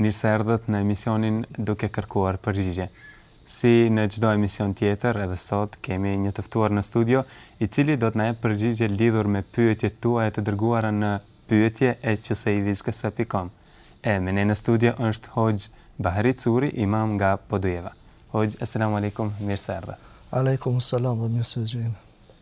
Mirë se erdhët në emisionin Duke Kërkuar Përgjigje. Si në çdo emision tjetër, edhe sot kemi një të ftuar në studio, i cili do të na jep përgjigje lidhur me pyetjet tuaja të dërguara në pyetje@qsivizkese.com. E me ne në studio është Hoxhë Bahri Curi, imam nga Podujeva. Hoxhë, Eselamu Alejkum, mirë se erdhët. Alejkum Selam dhe mirë se ju gjeta.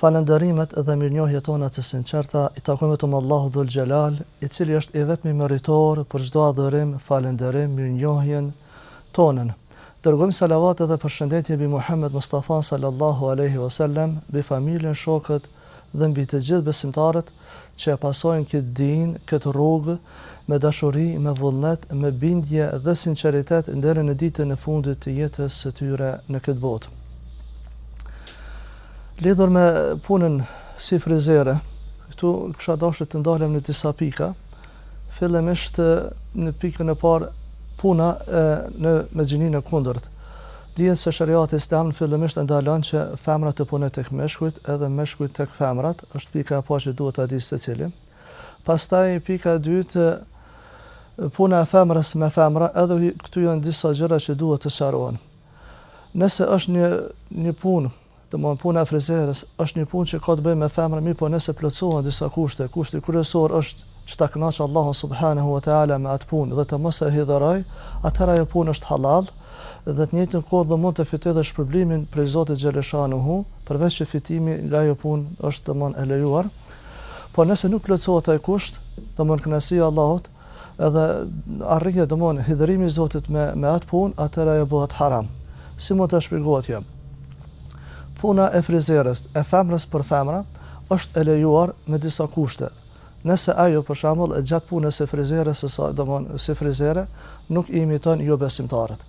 Falënderimet dhe mirënjohjet tona të sinqerta i takojnë vetëm Allahut Dhul Xhelal, i cili është i vetmi meritor për çdo adhurim, falënderim, mirënjohjen tonën. Dërgojmë salavate dhe përshëndetje mbi Muhammed Mustafanë Sallallahu Alejhi Vesellem, mbi familjen, shokët dhe mbi të gjithë besimtarët, që e pasojnë këtë din, këtë rrugë, me dashuri, me vullnet, me bindje dhe sinqeritet deri në ditën e fundit të jetës së tyre në këtë botë. Lidhur me punën si frizere, këtu kisha dashtë të ndalem në disa pika, Fillimisht në pikën e parë puna në me gjininë e kundërt. Dihet se shariati islam fillimisht e ndalon që femra të punojë tek meshkujt edhe meshkujt tek femrat, është pika e parë që duhet ta dijë secili. Pastaj pika e dytë puna e femrës me femra, edhe këtu janë disa gjëra që duhet të sqarohen. Nëse është një një punë Domthon puna e frizerës është një punë që ka të bëjë me femrën, mirëpo nëse plotësohen disa kushte, kushti kryesor është që ta kënaqë Allahun subhanahu wa taala me atë punë dhe të mos e hidhëroj, atëherë ajo punë është halal dhe të njëjtën kohë do mund të fitojë dhe shpërblimin prej Zotit xhele shanuhu, përveç që fitimi nga ajo punë është domthon e lejuar. Po nëse nuk plotësohet ai kusht, domthon kënaqësia e Allahut, Edhe arrihet domthon hidhërimi i Zotit me me atë punë, atëherë ajo bëhet haram. Si mund të shpjegohet kjo? Puna e frizerës, e femrës për femra, është e lejuar me disa kushte. Nëse ajo për shembull gjatë punës së frizerës së saj, domthon si frizere, nuk i imiton jobesimtarët.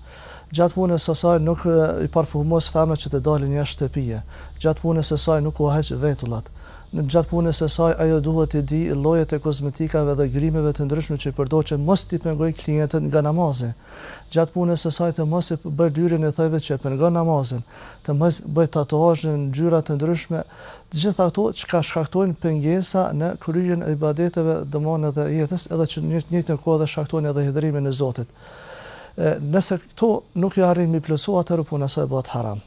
Gjatë punës së saj nuk i parfumos femrat që të dalin jashtë shtëpie. Gjatë punës së saj nuk ua heq vetullat. Gjatë punës së saj ajo duhet të dijë llojet e kozmetikave dhe grimeve të ndryshme që përdor që mos t'i pengojë klientët nga namazi. Gjatë punës së saj të mos e bëjë lyrjen e thonjve që e pengon namazin, të mos bëjë tatuazhe në ngjyra të ndryshme, të gjitha ato çka shkaktojnë pengesa në kryerjen e ibadeteve, domon edhe jetës, edhe që në të njëjtën kohë edhe shkaktojnë edhe hidhërimin e Zotit. Nëse këto nuk i arrin m'i plotësu, atëherë puna e saj bëhet haram.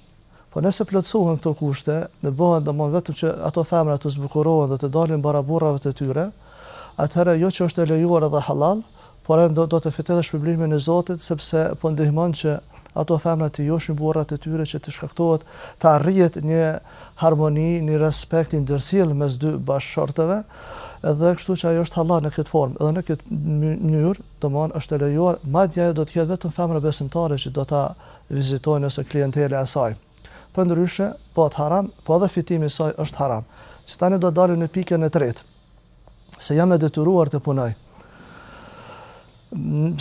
Po nëse plotësohen këto kushte, dhe bëhen domon vetëm që ato femra të zbukurohen dhe të dalin para burrave të tyre, atëherë jo që është e lejuar edhe halal, por ajo do do të fitojë edhe shpërblimin e Zotit sepse po ndihmon që ato femra të joshin burrat e tyre që të shkaktohet të arrihet një harmoni, një respekt i ndërsjellë mes dy bashkëshortëve, edhe kështu që ajo është halal në këtë formë, edhe në këtë mënyrë, Domethënë është e lejuar, madje ajo do të ketë vetëm femra besimtare që do ta vizitojnë ose klientela e saj. Përndryshe, bëhet haram, po edhe fitimi i saj është haram. Që tani do të dalim në pikën e tretë, se jam e detyruar të punoj.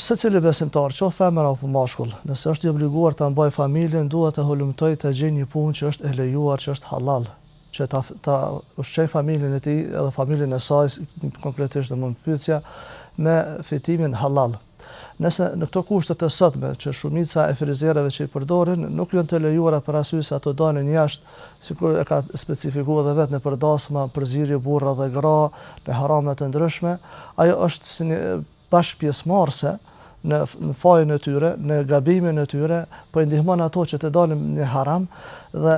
Secili besimtar, qoftë femër apo mashkull, nëse është i obliguar ta mbajë familjen, duhet të hulumtojë të gjejë një punë që është e lejuar, që është hallall. që ta ta ushqejë familjen e tij edhe familjen e saj konkretisht dhe më pyetja me fitimin hallall. Nëse në këto kushte të sotme që shumica e frizereve që i përdorin nuk janë të lejuara për arsye se ato dalin jashtë, sikur e ka specifikuar dhe vetë nëpër dasma, përzierje burra dhe gra, në harame të ndryshme, ajo është si një bashkëpjesëmarrëse në në fajin e tyre, në gabimin e tyre, po i ndihmon ato që të dalin në haram dhe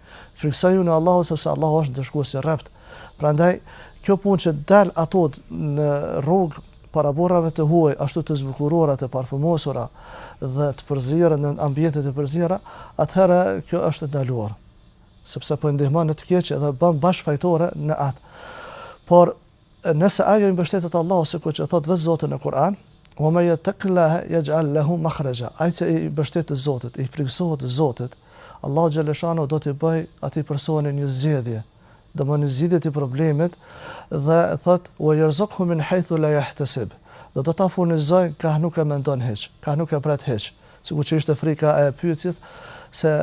Frikësojuni Allahut sepse Allahu është ndëshkues i rreptë. Prandaj kjo punë që dalin ato në rrugë para burrave të huaj, ashtu të zbukuruara, të parfumosura dhe të përziera në ambiente të përziera, atëherë kjo është e ndaluar. Sepse po i ndihmon në të keqe dhe bëhet bashkëfajtore në atë. Por Nëse ajo i mbështetet Allahut sikur që thotë vetë Zoti në Kur'an, "Wa may yattaqillaha yaj'al lahu makhraja", ai që i mbështetet Zotit, i frikësohet Zotit, Allahu xhaleshanu do t'i bëjë atij personi një zgjedhje, domethënë zgjidhje të problemit dhe thotë wa yarzuqhu min haythu la yahtasib dhe do ta furnizojë ka nuk e mendon hiç ka nuk e pret hiç sikur që ishte frika e pyetëses se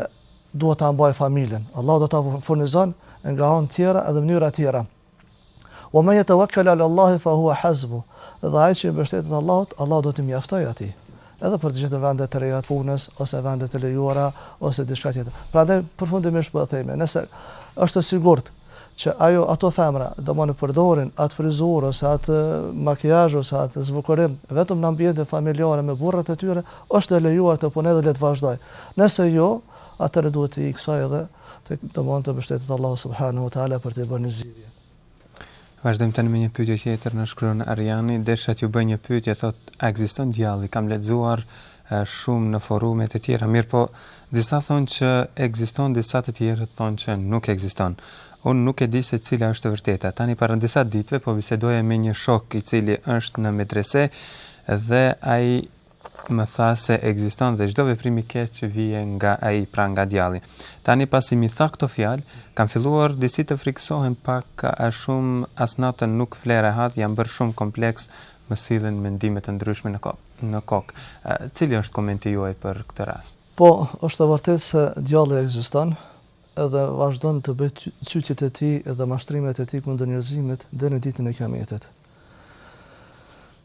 duhet ta mbaj familjen Allah do ta furnizon nga anë tjera edhe mënyra tjera Wa men yatawakkal ala Allahi fa huwa hasbuh. Dhe ai që i mbështetet Allahut, Allahu do t'i mjaftojë atij. Edhe për të gjetur vende të reja të punës ose vende të lejuara ose diçka tjetër. Prandaj përfundimisht po e themi, nëse është e sigurt që ajo ato femra domethënë përdorin atë frizurë ose atë makijazh ose atë zbukurim vetëm në ambientin familjar me burrat e tyre, është e lejuar të punojë dhe le të vazhdojë. Nëse jo, atëherë duhet t'i ikë kësaj edhe Të domethënë t'i mbështetet Allahut subhanahu wa taala për t'i bërë një zgjidhje. Vazhdojmë tani me një pyetje tjetër na shkruan Arjani, desha t'ju bëj një pyetje, thotë, a ekziston djalli? Kam lexuar shumë në forume të tjera, mirëpo disa thonë që ekziston, disa të tjerë thonë që nuk ekziston. Unë nuk e di se cila është e vërteta. Tani para disa ditëve po bisedoja me një shok i cili është në medrese dhe ai më tha se ekziston dhe çdo veprim i keq që vjen nga ai, pra nga djalli. Tani pasi m'i tha këto fjalë, kam filluar disi të frikësohem pak a shumë, as natën nuk fle rehat, jam bërë shumë kompleks, më sillen mendime të ndryshme në në kokë. Cili është komenti juaj për këtë rast? Po, është e vërtetë se djalli ekziston edhe vazhdon të bëjë cytjet e tij dhe mashtrimet e tij kundër njerëzimit deri në ditën e Kiametit.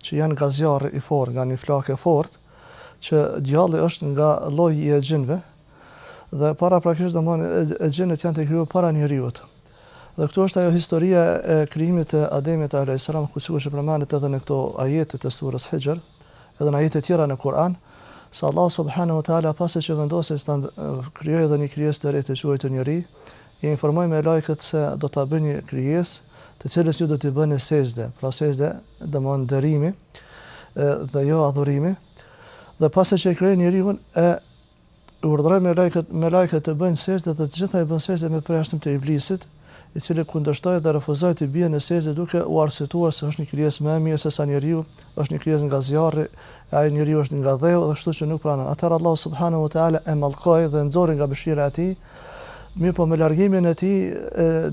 që janë nga zjarri i fortë, nga një flakë e fortë, që djalli është nga lloji i xhinëve, dhe paraprakisht domethënë e xhinët janë të krijuar para njeriut. Dhe këtu është ajo historia e krijimit të Ademit alayhis salam, ku sikur që përmendet edhe në këto ajete të surës Hixhr, edhe në ajete të tjera në Kur'an, se Allah subhanahu wa taala pasi që vendosi të krijojë edhe një krijesë të re të quajtur njeriu, I informoi melaikët se do ta bëj një krijesë të cilës ju do t'i bëni sexhde, pra sexhde domthon nderimi dhe jo adhurimi. Dhe pasi që e krijoi njeriun e urdhëroi melaikët melaikët të bëjnë sexhde dhe të gjitha i bënë sexhde me përjashtim të iblisit, i cili kundërshtoi dhe refuzoi të bie në sexhde duke u arsyetuar se është një krijesë më e mirë se sa njeriu, është një krijesë nga zjarri, e ai njeriu është nga dheu, kështu që nuk pranon. Atëherë Allahu subhanahu wa taala e mallkoi dhe nxori nga mëshira e tij, Mirëpo me largimin e tij,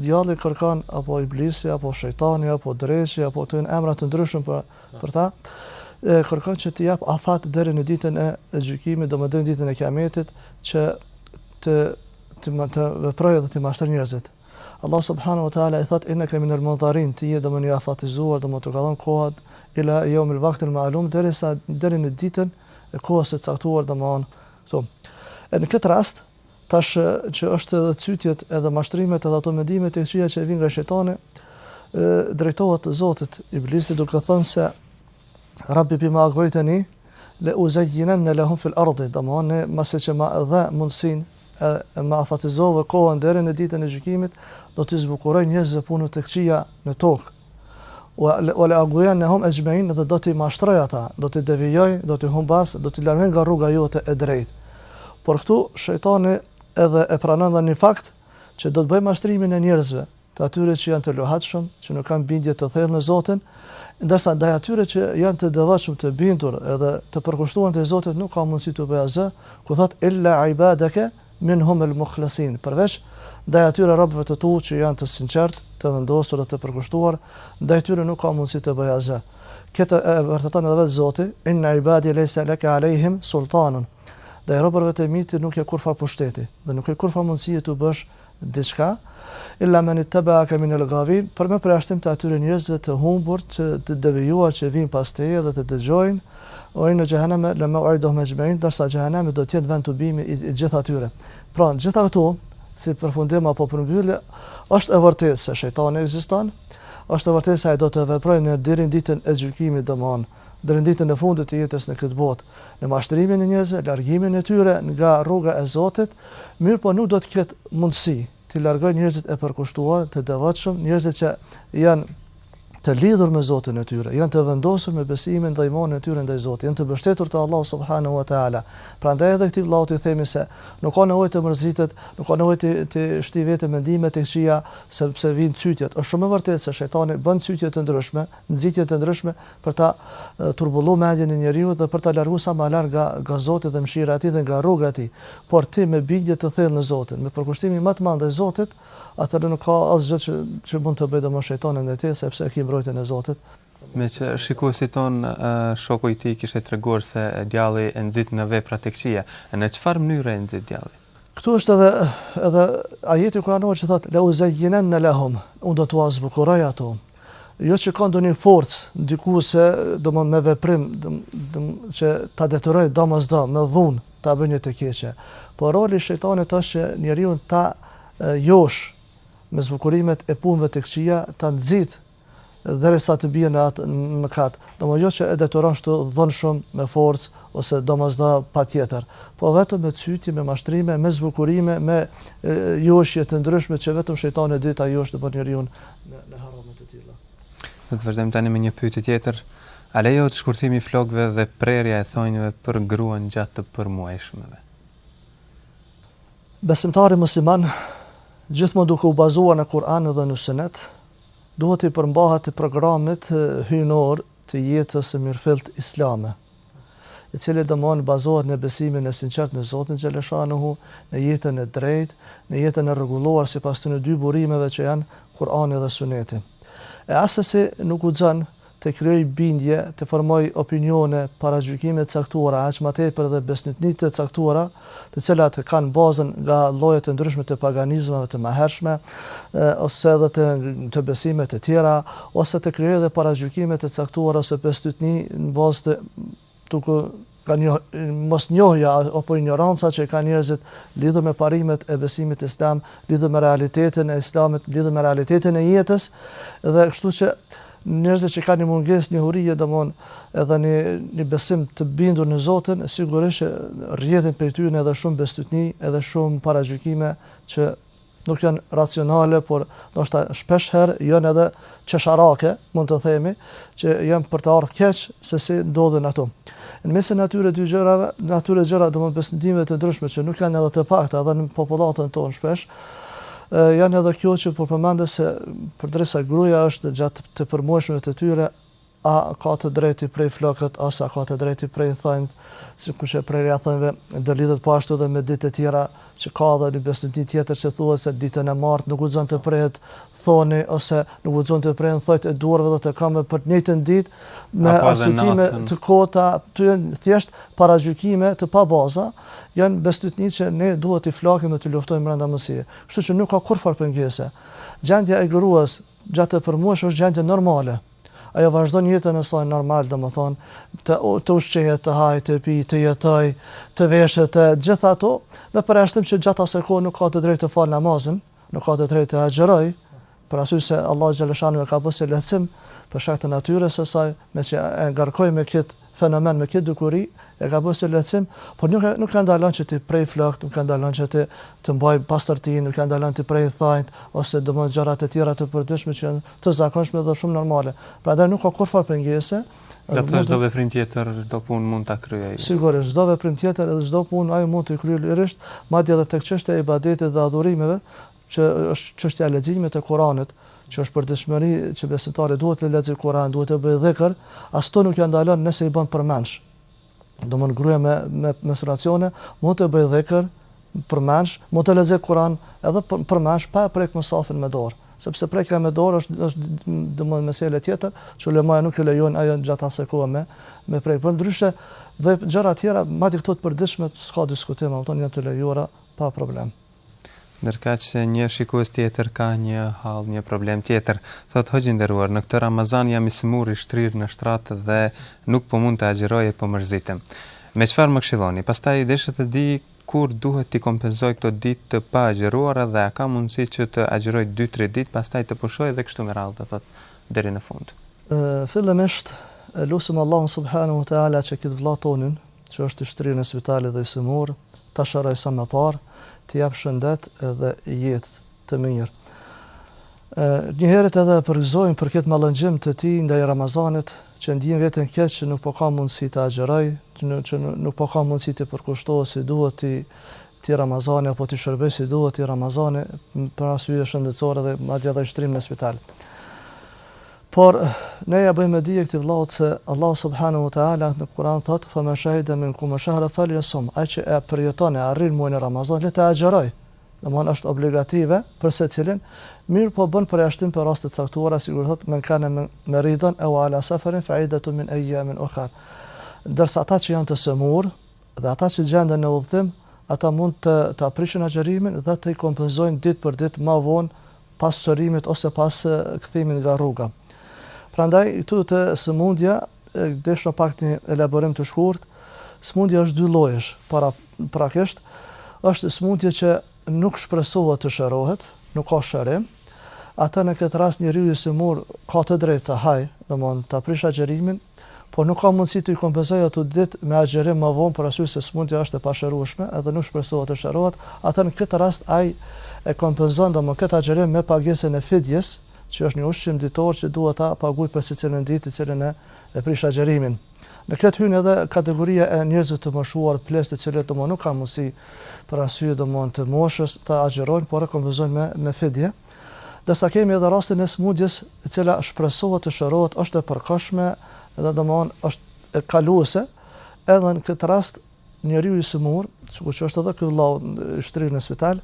djalli kërkon apo iblisi apo shejtani apo dreqi apo ka emra të ndryshëm për për të, e kërkon që t'i japë afat deri në ditën e gjykimit, domethënë ditën e kiametit që të të të të veprojë dhe të mashtrojë njerëzit. Allah subhanahu wa taala i thotë inneke minel mundharin ti je domethënë i afatizuar domethënë të kalon koha ila jeumil vaktil ma'lum derisa deri në ditën e kohës së caktuar domethënë këtu e në këtë rast Tash që është edhe cytjet edhe mashtrimet edhe ato mendime të këqija që vijnë nga shejtani, i drejtohet Zotit, Iblisi duke thënë se Rabbi bima aghwaytani la uzayyinanna lahum fil ardi, domthon masi që ma dhe mundsinë e ma afatizove kohën deri në ditën e gjykimit, do t'u zbukuroj njerëzve punët e këqija në tokë. Wala aghwiyannahum ajma'in dhe do t'i mashtroj ata, do t'i devijoj, do t'i humbas, do t'i largoj nga rruga jote e drejtë. Por këtu shejtani edhe e pranon dhe një fakt që do të bëjë mashtrimin e njerëzve, të atyre që janë të luhatshëm, që nuk kanë bindje të thellë në Zotin, ndërsa ndaj atyre që janë të devotshëm, të bindur edhe të përkushtuar ndaj Zotit nuk ka mundësi të bëjë asgjë, ku thotë illa ibadaka Minhumul mukhlesin, përveç, ndaj atyre robëve të Tu që janë të sinqertë, të vendosur dhe të përkushtuar, ndaj tyre nuk ka mundësi të bëjë asgjë. Këtë e vërteton edhe vetë Zoti, Inna ibadi lejse leke alejhim sultanun, Ndaj robërve të Mi ti nuk ke kurrfarë pushteti, dhe nuk ke kurrfarë mundësie t'u bësh diçka, illa men ittaba'aka min el ghawin, për me përjashtim të atyre njerëzve të humbur, që të devijuar që vijnë pas teje dhe të dëgjojnë, ve inne xheheneme le mew'iduhum ejme'in, ndërsa xhehenemi do të jetë vendtubimi i të gjithë atyre. Pra, në të gjitha këtu, si përfundim apo përmbyllje, është e vërtetë se shejtani ekziston, është e vërtetë se ai do të veprojë në deri në ditën e gjykimit, domthonë, deri në ditën e fundit të jetës në këtë botë, në mashtrimin e njerëzve, largimin e tyre nga rruga e Zotit, mirëpo nuk do të ketë mundësi të largojë njerëzit e përkushtuar, të devotshëm, njerëzit që janë të lidhur me Zotin e tyre, janë të vendosur me besimin dhe imanin e tyre ndaj Zotit, janë të mbështetur te Allahu subhanahu wa taala. Prandaj edhe këtij vëllau i themi se nuk ka nevojë të mërzitet, nuk ka nevojë t'i shti vetes mendime të këqija sepse vijnë çytjet. Është shumë e vërtetë se shejtani bën çytje të ndryshme, nxitje të ndryshme për ta turbullu mendjen e njeriut dhe për ta largu sa ma larg nga nga Zoti dhe mëshira e Tij dhe nga rruga e Tij. Por ti me bindje të thellë në Zotin, me përkushtimin më të madh ndaj Zotit, atëherë nuk ka asgjë që që mund të bëjë domon shejtani ndaj teje sepse e ke mbrojtjen e Zotit. Meqë shikuesit tonë shoku i tij kishte treguar se djalli e nxit në vepra të këqija, në çfarë mënyre e nxit djalli? Këtu është edhe edhe ajeti kuranor që thotë le uzejinenne lehum, unë do t'ua zbukuroj ato. Jo që ka ndonjë forcë diku se domon me veprim domon që ta detyrojë domosdo me dhunë ta bëjë një të keqe. Por roli i shejtanit është që njeriun ta joshë me zbukurimet e punëve të këqija, ta nxitë derisa të bie në atë mëkat. Domethënë jo që e detyron kështu dhunshëm me forcë ose domosdo patjetër, po vetëm me cytje, me mashtrime, me zbukurime, me joshje të ndryshme që vetëm shejtani e di ta joshë të bjerë njeriu në në harame të tilla. Do të vazhdojmë tani me një pyetje tjetër. A lejohet shkurtimi i flokëve dhe prerja e thonjve për gruan gjatë të përmuajshmëve? Besimtari musliman gjithmonë duke u bazuar në Kur'an dhe në Sunet, Duhet t'i përmbahet programit hyjnor të jetës së mirëfilltë islame, i cili domon bazohet në besimin e sinqertë në Zotin xhaleshanuhu, në jetën e drejtë, në jetën e rregulluar sipas këtyne dy burimeve që janë Kur'ani dhe Suneti. E asesi nuk guxon të krijojë bindje, të formojë opinione, paragjykime të caktuara, aq më tepër edhe besytni të caktuara, të cilat kanë bazën nga lloje të ndryshme të paganizmave të mëhershme, ose edhe të të besime të tjera, ose të krijojë edhe paragjykime të caktuara ose besytni në bazë të duke ka një mosnjohja apo injoranca që kanë njerëzit lidhur me parimet e besimit islam, lidhur me realitetin e islamit, lidhur me realitetin e jetës dhe kështu që njerëzit që kanë një mungesë njohurie domon edhe një një besim të bindur në Zotin, sigurisht që rrjedhin prej tyre edhe shumë bestytni, edhe shumë paragjykime që nuk janë racionale, por ndoshta shpesh herë janë edhe qesharake, mund të themi, që janë për të ardhur keq se si ndodhin ato. Në mesin e atyre dy gjërave, në atyre gjëra domon besytnive të ndryshme që nuk janë edhe të pakta edhe në popullatën tonë shpesh, janë edhe kjo që po përmende se përderisa gruja është gjatë të përmuajshmeve të tyre, A ka të drejtë t'i prejë flokët, ose a ka të drejtë t'i prejë thonjtë, sikurse e prerja e thonjve do lidhet po ashtu dhe me ditë të tjera, që ka dhe një bestytni tjetër që thuhet se ditën e martë nuk guxon të prehet thoi ose nuk guxojnë të prehen thojtë e duarve dhe të këmbëve për të njëjtën ditë me arsyetime të kota, këto janë thjesht paragjykime të pabaza, janë bestytni që ne duhet t'i flakim dhe t'i luftojmë brenda mundësive. Kështu që nuk ka kurrfarë pengese. Gjendja e gruas Gjatë përmuajshes është gjendje normale. Ajo vazhdon jetën e saj normal, domethënë, të të ushqehet, të hajë, të pijë, të jetojë, të veshët, të gjitha ato, me përjashtim që gjatë asaj kohe nuk ka të drejtë të falë namazin, nuk ka të drejtë të agjërojë, për arsye se Allahu xheleshanuhu e ka bërë si lehtësim për shkak të natyrës së saj, meqë e ngarkoi me këtë. fenomen me këtë dukuri, e ka bërë si lehtësim, por nuk e nuk e ndalon që të prejë flokët, nuk e ndalon që të të mbajë pastërtinë, nuk e ndalon të prejë thonjtë ose domethënë gjërat e tjera të përditshme që janë të zakonshme dhe shumë normale. Prandaj nuk ka kurrfarë pengese. Do të thotë çdo veprim tjetër, çdo punë mund ta kryejë. Sigurisht, çdo veprim tjetër edhe çdo punë ajo mund të kryejë lirisht, madje edhe tek çështja e ibadetit dhe adhurimeve, që është çështja e leximit të Kuranit, që është përditshmëri që besimtari duhet të lexojë Kur'an, duhet të bëjë dhikr, as to nuk ja ndalon nëse i bën përmendsh. Domethënë gruaja me me menstruacione, mund të bëjë dhikr përmendsh, mund të lexojë Kur'an edhe përmendsh pa e prek musafin me dorë sepse prekja me dorë është është domethënë mesele tjetër, që ulemaja nuk e lejojnë ajo gjatë asaj kohe me me prek. Por ndryshe dhe gjëra të tjera, madje këto të përditshme s'ka diskutim, ato janë të lejuara pa problem. Ndërkaq një shikues tjetër ka një hall, një problem tjetër. Thotë, Hoxhë i nderuar, në këtë Ramazan jam i sëmurë, i shtrirë në shtrat dhe nuk po mund të agjëroj e po mërzitem. Me çfarë më këshilloni? Pastaj desha të di kur duhet t'i kompenzoj këto ditë të paagjëruara dhe a ka mundësi që të agjëroj dy, tri ditë, pastaj të pushoj dhe kështu me radhë, do thotë, deri në fund. Fillimisht, e lusim Allahun subhanehu teala që këtë vëlla tonin, që është i shtrirë në spital dhe i sëmurë, ta shërojë sa më parë, t'i jap shëndet dhe jetë të mirë. Njëherit edhe e përgëzojmë për këtë mallëngjim të tij ndaj Ramazanit, që ndien vetën keq që nuk po ka mundësi të agjërojë, që nuk po ka mundësi të përkushtohet si duhet këtij Ramazani, apo t'i shërbejë si duhet këtij Ramazani, për arsye shëndetësore dhe madje dhe i shtrirë në spital. Por ne ja bëjmë me dije këtij vllaut se Allahu subhanahu wa ta'ala në Kur'an thotë fa men shahida minkum ash-shahra falyasum, ai që e përjeton e arrin muajin e Ramazanit le ta agjërojë, domthon është obligative për secilin, mirëpo bën përjashtim për raste të caktuara, sikur thotë men kana maridan aw ala safarin fa iddatun min ayyamin ukhar. Ndërsa ata që janë të sëmurë dhe ata që gjenden në udhëtim, ata mund të ta prishin agjërimin dhe t'i kompenzojnë ditë për ditë më vonë pas shërimit ose pas kthimit nga rruga. Prandaj, këtu te sëmundja, deshta pak një elaborim të shkurt, sëmundja është dy llojesh, paraprakisht, është sëmundje që nuk shpresohet të shërohet, nuk ka shërim, atëherë në këtë rast njeriu i sëmur ka të drejtë të hajë, domethënë ta prishë agjërimin, por nuk ka mundësi t'i kompensojë ato ditë me agjërim më vonë për arsye se sëmundja është e pashërueshme dhe nuk shpresohet të shërohet, atëherë në këtë rast ai e kompenzon domethënë këtë agjërim me pagesën e fidjes, që është një ushqim ditor që duhet ta paguajë për secilën ditë të cilën e prish agjërimin. Në këtë hyn edhe kategoria e njerëzve të moshuar, pleqtë të cilët domethënë nuk kanë mundësi për arsye domethënë të moshës të agjërojnë, por e kompenzojnë me me fidje. Ndërsa kemi edhe rastin e sëmundjes e cila shpresohet të shërohet është e përkohshme dhe domethënë është e kaluese, edhe në këtë rast njeriu i sëmurë, sikur që është edhe ky vëllau i shtrirë në spital,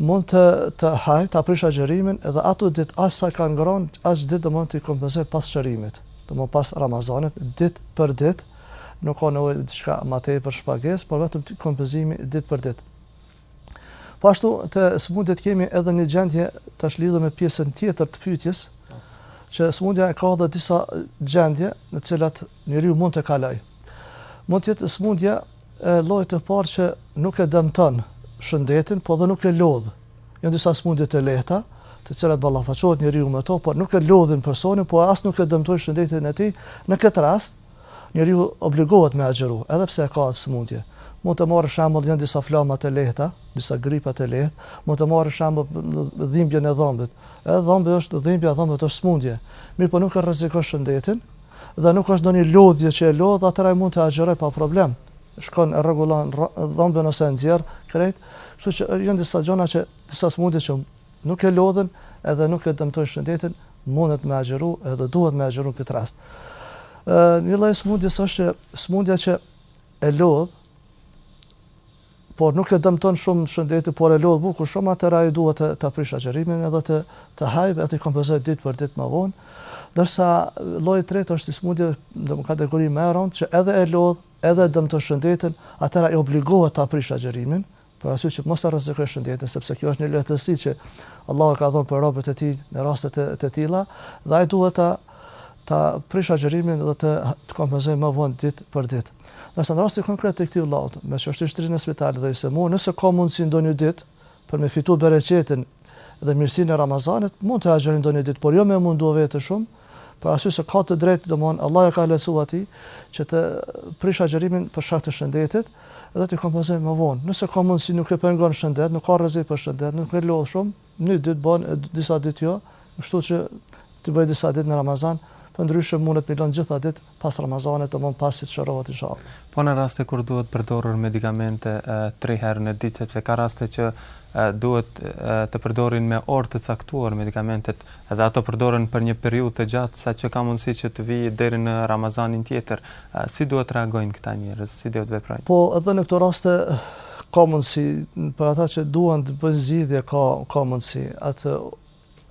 mund të të hajë, ta prishë agjërimin dhe ato ditë aq sa ka ngrënë, aq ditë domethënë t'i kompensojë pas shërimit. Domethënë pas Ramazanit ditë për ditë, nuk ka nevojë diçka më tepër shpagesë, por vetëm kompenzimi ditë për ditë. Po ashtu te smundjet kemi edhe një gjendje tash lidhur me pjesën tjetër të pyetjes, që smundja ka edhe disa gjendje në të cilat njeriu mund të kalojë. Mund të jetë smundja e llojit të parë që nuk e dëmton shëndetin, po edhe nuk e lodh. Janë disa smundje të lehta, të cilat ballafaqohet njeriu me to, po nuk e lodhin personin, po as nuk e dëmtojnë shëndetin e tij. Në këtë rast, Njeriu obligohet me agjëru, edhe pse e ka atë sëmundje. Mund të marrim shembull janë disa flama të lehta, disa gripa të lehtë, mund të marrim shembull dhimbjen e dhëmbit. Edhe dhëmbi është dhimbja e dhëmbit është sëmundje, mirëpo nuk e rrezikon shëndetin dhe nuk është ndonjë lodhje që e lodh, atëherë ai mund të agjërojë pa problem. Shkon e rregullon dhëmbin ose e nxjerr krejt. Kështu që janë disa gjëra që disa sëmundje që nuk e lodhin edhe nuk e dëmtojnë shëndetin, Mundet me agjëru edhe duhet me agjëru në këtë rast. Një lloj smundjes është smundja që e lodh, por nuk e dëmton shumë shëndetin, por e lodh bukur shumë, atëherë ai duhet të, ta prishë agjërimin edhe të, të hajë, edhe ta kompenzojë ditë për ditë më vonë. Ndërsa lloji i tretë është një smundje në kategori më e rëndë, që edhe e lodh, edhe dëmton shëndetin, atëherë ai obligohet ta prishë agjërimin, për arsye që të mos e rrezikojë shëndetin, sepse kjo është një lehtësim që Allahu e ka dhënë për robët e tij në raste të, të tilla, dhe ai duhet të ta prishë agjërimin dhe të, të kompenzojë më vonë ditë për ditë. Nëse në rastin konkret të këtij vllaut, meqë është i shtrirë në spital dhe i sëmurë, nëse ka mundësi ndonjë ditë për me fitu bereqetin dhe mirësinë e Ramazanit, mund të agjërojë ndonjë ditë, por jo me mundu veten shumë, Për arsye se ka të drejtë, domthon Allah e ka leju atij që të prish agjërimin për shkak të shëndetit dhe të kompensojë më vonë. Nëse ka mundësi nuk e pengon shëndeti, nuk ka rrezik për shëndet, nuk e lodh shumë, një ditë bën e disa ditë jo, kështu që t'i bëjë disa ditë në Ramazan, përndryshe mundet me lënë gjitha ditë Pas Ramazanit domethënë pasi të shërohet inshallah. Po në raste kur duhet përdorur medikamente tri herë në ditë sepse ka raste që duhet të përdoren me orë të caktuar medikamentet dhe ato përdoren për një periudhë të gjatë saqë ka mundësi që të vijë deri në Ramazanin tjetër si duhet të reagojnë këta njerëz si duhet të veprojnë Po edhe në këto raste ka mundësi për ata që duan të bëjnë zgjidhje ka ka mundësi atë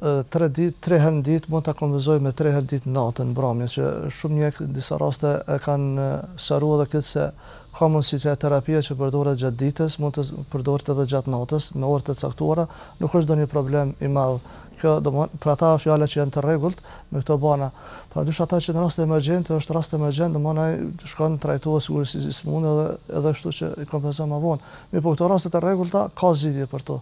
tre ditë, tre herë në ditë, mund ta kompenzojë me tre herë gjatë natën, mbrëmjen, që shumë mjekë në disa raste e kanë sqaruar edhe këtë se ka mundësi që ajo terapia që përdoret gjatë ditës mund të përdoret edhe gjatë natës me orë të caktuara, nuk është ndonjë problem i madh. Kjo, domethënë, për ata fjala që janë të rregullt me këto barna. Përndryshe ata që në raste emergjente, është rast emergjent, domethënë ai shkon trajtohet sigurisht si sëmundje edhe edhe kështu që i kompenzon më vonë. Mirëpo këto raste të rregullta ka zgjidhje për to.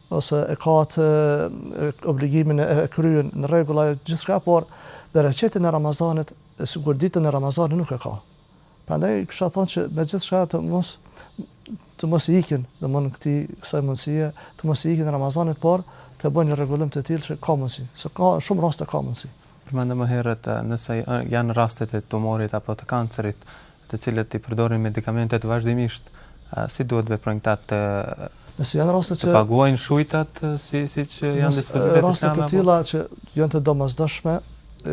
ose e ka atë obligimin e kryen në rregull ai gjithçka por bereqetin e Ramazanit sikur ditën e Ramazanit nuk e ka prandaj kisha thonë që megjithatë të mos të mos i ikin domthon këti kësaj mundësie të mos i ikin Ramazanit por të bëjnë një rregullim të tillë që ka mundësi se ka shumë raste ka mundësi Për më tepër nëse janë rastet e tumorit apo të kancerit të cilët i përdorin medikamentet vazhdimisht, si duhet të veprojnë këta, të Nëse janë raste që të paguajnë shujtat si siç janë dispozitat islame. Raste të tilla që janë të domosdoshme,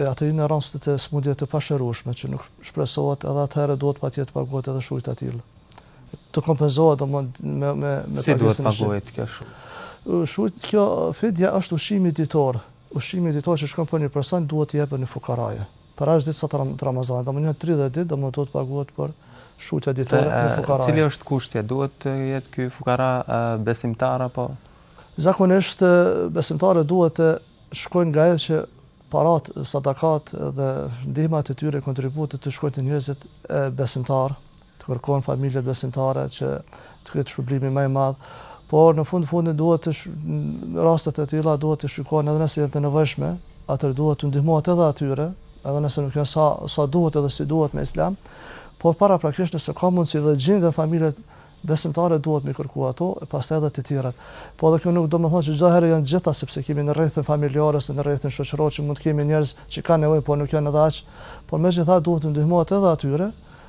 ato janë raste të smundje të pashërueshme që nuk shpresohet edhe atëherë duhet patjetër të paguhet edhe shujta e tij. Të kompenzohet domethënë me me me si duhet të paguhet kjo shujtë. Shujta, kjo fidja është ushqimi ditor. Ushqimi ditor që shkon për një person duhet të jepet një fukaraje. Për aq ditë sa është Ramazani, domethënë tridhjetë ditë domethënë duhet të paguhet për shujta ditore për fukarajë. Cili është kushti a, duhet të jetë ky fukara besimtar apo? Zakonisht besimtare duhet të shkojnë ngase edhe që parat, sadakat dhe ndihmat e tyre, kontributet të shkojnë te njerëzit besimtarë, Të kërkohen familjet besimtare që të ketë shpërblimi më i madh, por në fund të fundit duhet të rastet e tilla duhet të shikohen edhe nëse janë të nevojshme, atëherë duhet të ndihmohet edhe atyre, edhe nëse nuk janë sa sa duhet edhe si duhet në Islam, por paraprakisht nëse ka mundësi dhe gjenden familjet besimtare duhet m'i kërku ato, e pastaj edhe të tjerët. Po edhe kjo nuk do me thonë që gjithherë janë gjitha, sepse kemi në rrethin familjar, në rrethin shoqëror që mund të kemi njerëz që kanë nevojë, po nuk janë edhe aqë, po megjithatë duhet të ndihmohet edhe atyre,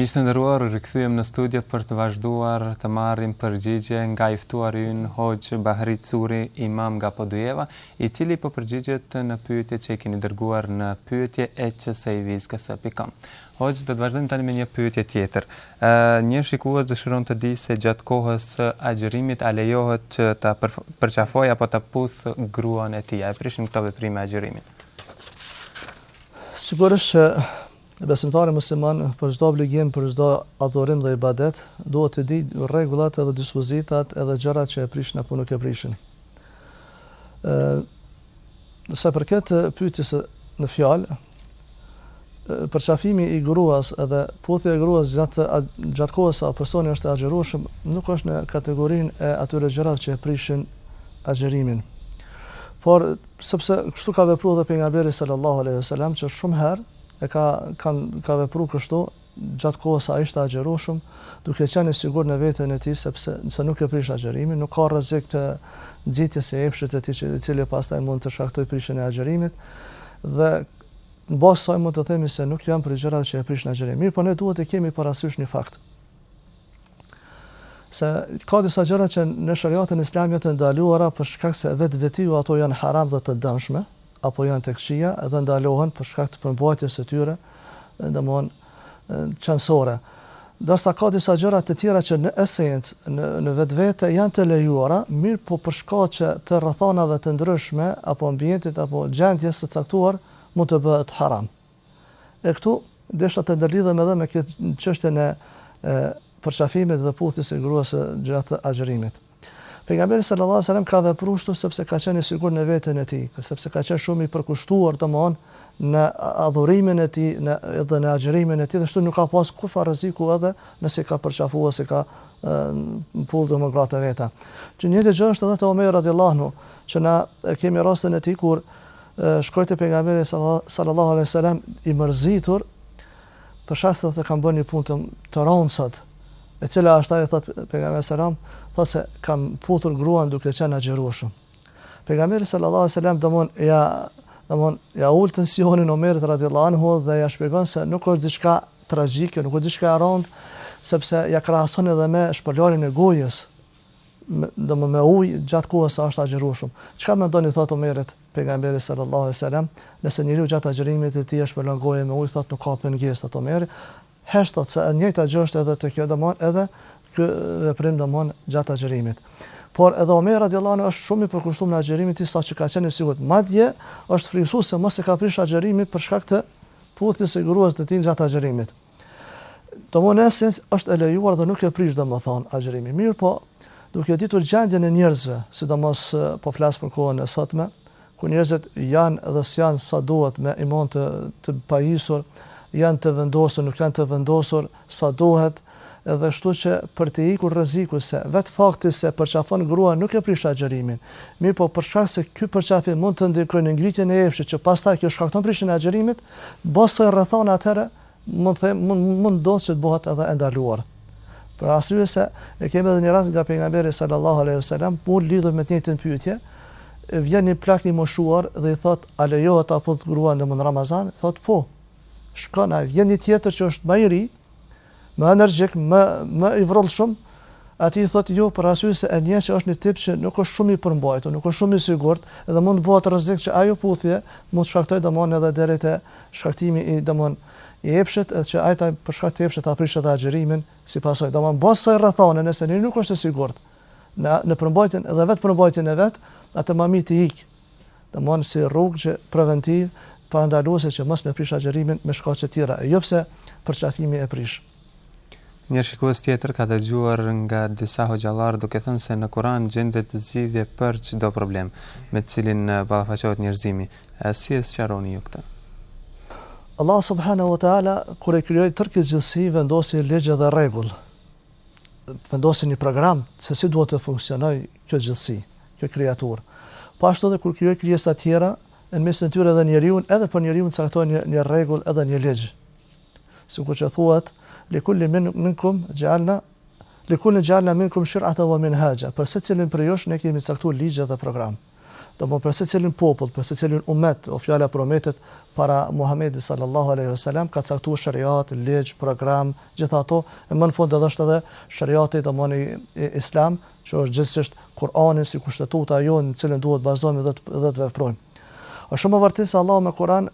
Miq të nderuar, u rikthyem në studio për të vazhduar të marrim përgjigje nga i ftuari ynë Hoxhë Bahri Curi, Imam nga Podujeva, i cili po përgjigjet në pyetjet që i keni dërguar në pyetje at qsivizkc pikë kom. Hoxhë, do të vazhdojmë tani me një pyetje tjetër. Një shikues dëshiron të dijë se gjatë kohës së agjërimit a lejohet që ta përqafojë apo ta puthë gruan e tij, a e prishin këto veprime agjërimin? Sigurisht që Besimtari musliman për çdo obligim, për çdo adhurim dhe ibadet, duhet të dijë rregullat edhe dispozitat edhe gjërat që e prishin apo nuk e prishin. Ë sa për këtë pyetjes në fjalë, përqafimi i gruas edhe puthja e gruas gjatë gjatë kohës sa personi është agjërueshëm nuk është në kategorinë e atyre gjërave që e prishin agjërimin. Por sepse kështu ka vepruar edhe pejgamberi sallallahu alejhi we sellem që shumë herë E ka kanë ka vepru kështu gjatë kohës sa ishte agjërueshëm, duke qenë i sigurt në veten e tij sepse nëse nuk e prish agjërimin, nuk ka rrezik të nxitjes së epshit të tij i cili pastaj mund të shkaktojë prishjen e agjërimit dhe në bazë kësaj mund të themi se nuk janë prej gjërave që e prishin agjërimin. Mirëpo ne duhet të kemi parasysh një fakt. Se ka disa gjëra që në sheriatin islame janë të ndaluara për shkak se vetvetiu ato janë haram dhe të dëmshme, apo janë të këqija dhe ndalohen për shkak të përmbajtjes së tyre, domthonë qenësore. Ndërsa ka disa gjëra të tjera që në esencë, në në vetvete janë të lejuara, mirëpo për shkaqe të rrethanave të ndryshme apo ambientit apo gjendjes së caktuar mund të bëhet haram. E këtu desha të ndërlidhem edhe me këtë çështjen e përqafimit dhe puthjes së gruas gjatë agjërimit. Pejgamberi sallallahu alajhi wasallam ka vepruar kështu sepse ka qenë i sigurt në veten e tij, sepse ka qenë shumë i përkushtuar domthon në adhurimin e tij, në edhe në agjërimin e tij, kështu nuk ka pas kurfarë rreziku edhe nëse ka përqafuar ose ka puth domon gratë e veta. E njëjta gjë është edhe te Omer radiallahu anhu, që na kemi rastin e tij kur shkoi te pejgamberi sallallahu alejhi selam i mërzitur për shkak se thotë kam bërë një punë të, të rëndë sot. E cila është ajo thotë pejgamberi sallallahu alejhi selam, thotë se kam puthur gruan duke qenë agjërueshëm. Pejgamberi sallallahu alejhi selam domon ja domon ja ul tensionin Omerit radhiyallahu anhu dhe ja shpjegon se nuk është diçka tragjike, nuk është diçka e rëndë, sepse ja krahason edhe me shpëlarjen e gojës, domethënë me ujë gjatë kohës sa është agjërueshëm. Çka mendon i thotë Omerit pejgamberi sallallahu alejhi selam, nëse njeriu gjatë agjërimit të tij e shpëlan gojën me ujë thotë nuk ka pengesë thotë Omeri, hesht thotë se e njëjta gjë është edhe te kjo domon edhe ky veprim domon gjatë agjërimit. Por edhe Omeri radiallahu anhu është shumë i përkushtuar në agjërimin e tij saqë ka qenë i sigurt. Madje është frikësuar se mos e ka prish agjërimin për shkak të puthjes së gruas të tij gjatë agjërimit. Domethënë është e lejuar dhe nuk e prish domethënë agjërimin. Mirëpo, duke ditur gjendjen e njerëzve, sidomos po flas për kohën e sotme, ku njerëzit janë edhe s'janë sa duhet me iman të, të pajisur, janë të vendosur, nuk janë të vendosur sa duhet, edhe ashtu që për të ikur rrezikut se vetë fakti se përqafon gruan nuk e prish agjërimin. Mirëpo për shkak se ky përqafim mund të ndikojë në ngritjen e epshit që pastaj kjo shkakton prishjen e agjërimit, N'bazë asaj rrethane atëherë mund të, mund mund ndodh që të bëhet edhe e ndaluar. Për arsye se e kemi edhe një rast nga pejgamberi sallallahu alaihi wasallam, por lidhur me të njëjtën pyetje, vjen një plak i moshuar dhe i thot a lejohet ta puth gruan në muajin Ramazan, thot po. Shkon ai, vjen një tjetër që është më i ri, më energjik, më më i vrullshëm, atij i thotë jo për arsye se e njeh se është një tip që nuk është shumë i përmbajtur, nuk është shumë i sigurt dhe mund të bëhet rrezik që ajo puthje mund të shkaktojë domon edhe deri te shkaktimi i domon i epshit edhe që ai ta për shkak të epshit ta prishë edhe agjërimin si pasojë. Domon n'bazë asaj rrethane nëse njeriu nuk është i sigurt në në përmbajtjen dhe vetëpërmbajtjen e vet, atëherë më mirë të ikë. domthon si rrugë preventive parandaluese që mos me prish agjërimin me shkaqe të tjera e jo pse përqafimi e prish. Një shikues tjetër ka dëgjuar nga disa hoxhallarë duke thënë se në Kuran gjendet zgjidhje për çdo problem me të cilin ballafaqohet njerëzimi. Si e sqaroni ju këtë? Allahu subhanahu wa taala kur e krijoi tërë këtë gjithësi vendosi ligje dhe rregull. vendosi një program se si duhet të funksionojë kjo gjithësi, kjo kreaturë. Po ashtu dhe kur krijoi krijesat tjera, në mesin e tyre dhe njeriun, edhe për njeriun caktoi një, një rregull edhe një ligj. Sikurse thotë, li kulli min, minkum xhealna, li kulli xhealna minkum shir'aten ve minhaxha. Për secilin prej jush, ne kemi caktu ligj dhe program. Domthon për secilin popull, për secilin umet, është fjala për umetet para Muhamedit sallallahu alejhi ve selam ka caktuar sheriat, ligj, program, gjitha ato, e më në fund edhe është edhe sheriati domthon i Islam, që është gjithsesi Kurani si kushtetuta jonë në të cilën duhet të bazohemi dhe të dhe të veprojmë. Është shumë e vërtetë se Allahu me Kur'an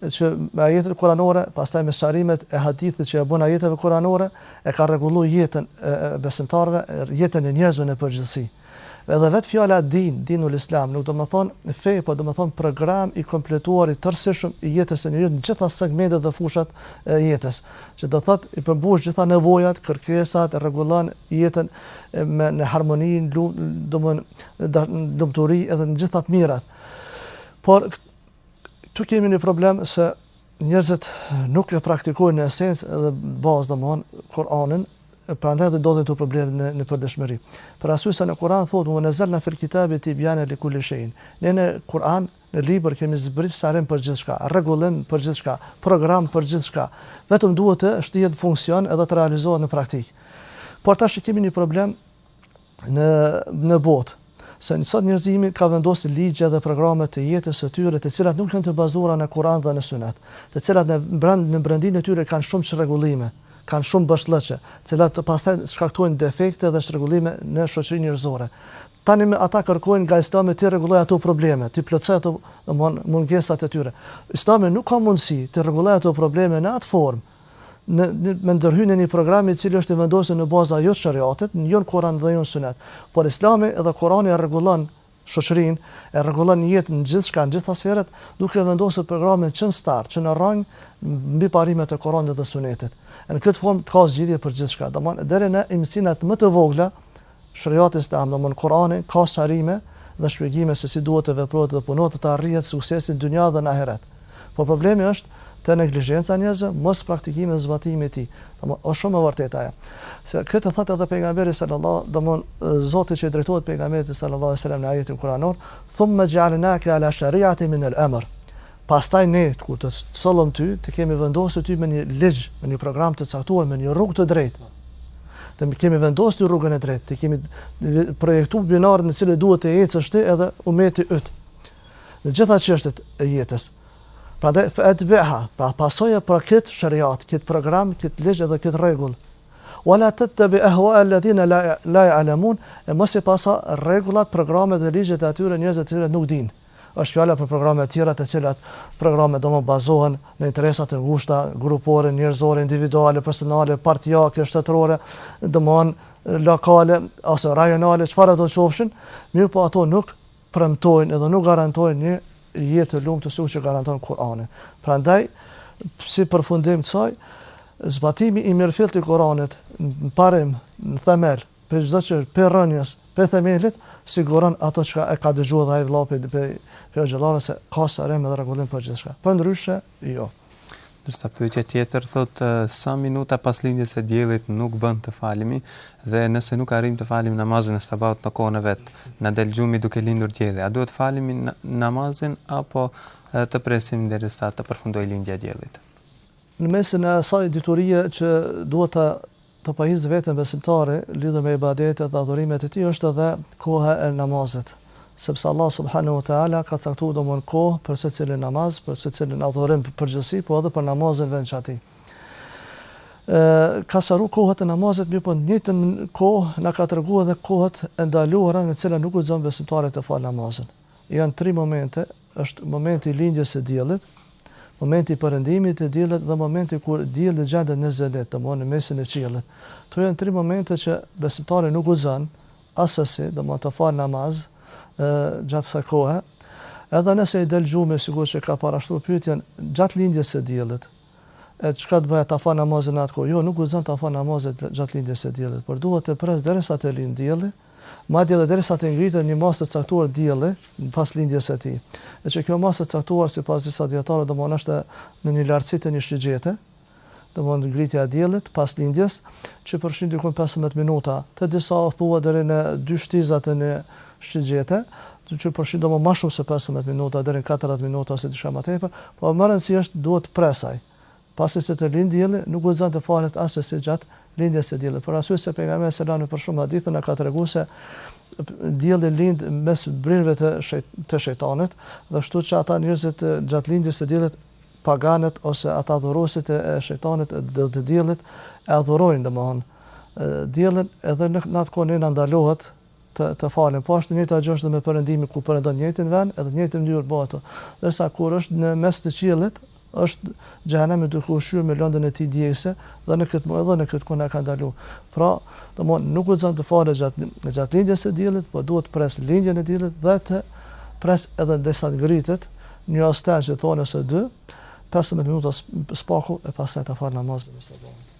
që me ajetet kuranore, pastaj me sqarimet e hadithit që ia bën ajeteve kuranore, e ka rregulluar jetën e besimtarëve, jetën e njerëzve në përgjithësi. Edhe vetë fjala din, dinul islam, nuk domethënë fe, por domethënë program i kompletuar i tërësishëm i jetës së njeriut në të gjitha segmentet dhe fushat e jetës, që do të thotë i përmbush gjitha nevojat, kërkesat, i rregullon jetën me në harmoni, domthon lumturi edhe në gjitha të mirat. Por këtu kemi një problem se Njerëzit nuk e praktikojnë në esencë edhe bazë domthon Kur'anin, prandaj do të ketë problem në në përditshmëri. Për arsye se në Kur'an thotë ue nezzelna fil kitabi tibjanen li kulli shej'in. Ne në Kur'an në libër kemi zbrit sqarim për gjithçka, rregullim për gjithçka, program për gjithçka. Vetëm duhet të shtihet në funksion edhe të realizohet në praktikë. Por tash kemi një problem në në botë. Se sot njerëzimi ka vendosur ligje dhe programe të jetës së tyre, të cilat nuk janë të bazuara në Kur'an dhe në Sunet, të cilat në brend në brendinë e tyre kanë shumë çrregullime, kanë shumë boshllëqe, të cilat pastaj shkaktojnë defekte dhe çrregullime në shoqërinë njerëzore. Tani me ata kërkojnë nga Islami të rregullojë ato probleme, të plotësojë ato, domthon, mungesat e tyre. Islami nuk ka mundësi të rregullojë ato probleme në atë formë, në me ndërhyrjen e një programi i cili është i vendosur në baza jo të shariatit, jo në Kur'an dhe jo në Sunet. Por Islami dhe Kur'ani e rregullon shoqërinë, e rregullon jetën në gjithçka, në gjitha sferat, duke vendosur programin që në start, që në rrënjë, mbi parimet e Kur'anit dhe Sunetit. Në këtë formë ka zgjidhje për gjithçka, domthonë deri në imtësitë më të vogla Sheriati Islam, domthon Kurani, ka sqarime dhe shpjegime se si duhet të veprohet dhe punohet dhe të arrihet suksesi në dynja dhe në ahiret. Por problemi është te neglizhenca e njerëzve, mospraktikimi dhe zbatimi i tij. Domthon është shumë e vërtetë ajo. Se këtë e thotë edhe pejgamberi sallallahu, domthon Zoti që i drejtohet pejgamberit sallallahu alaihi wasallam në ajetin kuranor, thumma ja'alnake ala shari'atin min al-amr. Pastaj ne, kur të sollëm ty, të kemi vendosur ty me një ligj, me një program të caktuar, me një rrugë të drejtë. Të kemi vendosur ty rrugën e drejtë, të kemi projektuar binarët në cilët duhet të ecësh ti edhe umeti yt. Në gjitha çështjet e jetës. Pra dhe fettebi'ha, pra pasoje pra këtë sheriat, këtë program, këtë ligj dhe këtë rregull. Wa la tettebi' ehuael-ledhine la ja'lemun, e mos i paso rregullat, programet dhe ligjet e atyre njerëzve të cilët nuk dinë. Është fjala për programe të tjera të cilat programe domethënë bazohen në interesat e ngushta, grupore, njerëzore, individuale, personale, partiake, shtetërore, domethënë lokale, ose rajonale, çfarëdo qofshin, mirëpo ato nuk premtojnë edhe nuk garantojnë një jetë të lumtur siç e garanton Kurani. Prandaj, si përfundim të kësaj, zbatimi i mirëfilltë i Kuranit, në parim, në themel, Prej çdo çështje, prej rrënjës, prej themelit, siguron ato çka e ka dëgjuar dhe ai vëlla prej prej prej hoxhallarëve se ka sqarim dhe rregullim për gjithçka. Përndryshe, jo. Ndërsa pyetja tjetër thotë sa minuta pas lindjes së diellit nuk bën të falemi dhe nëse nuk arrijmë të falim namazin e sabahut në kohën e vet, na del gjumi duke lindur dielli, a duhet ta falim namazin apo të presim derisa të përfundojë lindja e diellit? Në mesin e asaj diturie që duhet ta Të pajisë veten besimtari lidhur me ibadetet dhe adhurimet e tij është edhe koha e namazit, sepse Allahu subhanehu ve teala ka caktuar domon kohë për secilin namaz, për secilin adhurim në përgjithësi, po edhe për namazin veçanti. Ka sqaruar kohët e namazit, mirëpo në të njëjtën kohë na ka treguar edhe kohët e ndaluara në të cilat nuk guxon besimtari të falë namazin. Janë tri momente Është momenti i lindjes së diellit, momenti i perëndimit të diellit dhe momenti kur dielli gjendet në zenit, domthonë në mesin e qiellit. Këto janë tri momente që besimtari nuk guxon asesi, domthonë të falë namaz gjatë kësaj kohe. Edhe nëse i del gjumi, sikur që ka parashtruar pyetjen, gjatë lindjes së diellit, e çka të bëhet, ta falë namazin në atë kohë? Jo, nuk guxon ta falë namazin gjatë lindjes së diellit, por duhet të presë derisa të lindë dielli, madje dhe derisa të ngritet një masë e caktuar dielli pas lindjes së tij, e që kjo masë e caktuar sipas disa dijetarëve domthon është në një lartësi të një shigjete, domthon ngritja e diellit pas lindjes, që përfshin diku në pesëmbëdhjetë minuta, te disa u thu deri në dy shtiza të një shigjete, që përfshin domthon më shumë se pesëmbëdhjetë minuta deri në katërdhjetë minuta ose diçka më tepër, por më e rëndësishme është duhet të presë ai, Pasi që të lind dielli, nuk guxon të falet asesi gjatë lindjes së diellit, për arsye se Pejgamberi selam në për shumë hadithe na ka treguar se dielli lind mes brirëve të të shejtanit, dhe kështu që ata njerëzit gjatë lindjes së diellit paganët ose ata adhuruesit e shejtanit dhe të diellit e adhurojnë domthon diellin edhe në atë kohë ne na ndalohet të të falem. Po ashtu e njëjta gjë është dhe me perëndimin ku perëndon në njëjtin vend edhe në njëjtën mënyrë bëhet ato. Ndërsa kur është në mes të qiellit është xhehenemi duke u ushqyer me lëndën e tij djegëse dhe në këtë edhe në këtë kohë na ka ndalu. Pra, domthon nuk guxon të falet gjatë gjatë lindjes së diellit, po duhet të pres lindjen e diellit dhe të pres edhe derisa të ngritet një ashtu që thonë se diku 15 minuta së paku e pastaj ta fal namazin e sabahut.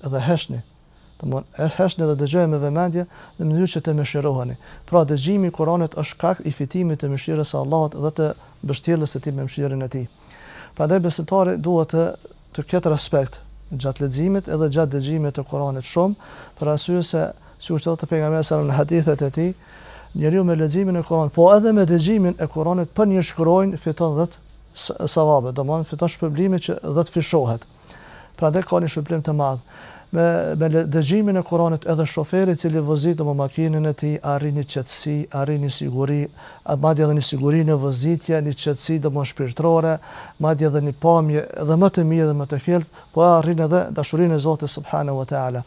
Dhe heshni, domthon, heshni dhe dëgjojeni me vëmendje në mënyrë që të mëshiroheni. Pra dëgjimi i Kuranit është shkak i fitimit të mëshirës së Allahut dhe të mbështjellës së tij me mëshirën e tij. Prandaj besimtari duhet të të ketë respekt gjatë leximit edhe gjatë dëgjimit të Kuranit shumë, për arsye se sikur thotë pejgamberi sa në hadithet e tij, njeriu me leximin e Kuranit, po edhe me dëgjimin e Kuranit për një shkronjë fiton 10 sevape, domthon fiton shpërblime që 10 fishohet. Prandaj ka një shpërblim të madh. Me me dëgjimin e Kuranit edhe shoferi i cili vozit me makinën e tij arrin një qetësi, arrin një siguri, madje edhe një siguri në vozitje, një qetësi domon shpirtërore, madje edhe një pamje edhe më të mirë dhe më të kthjellët, po arrin edhe dashurinë e Zotit subhanahu wa ta'ala.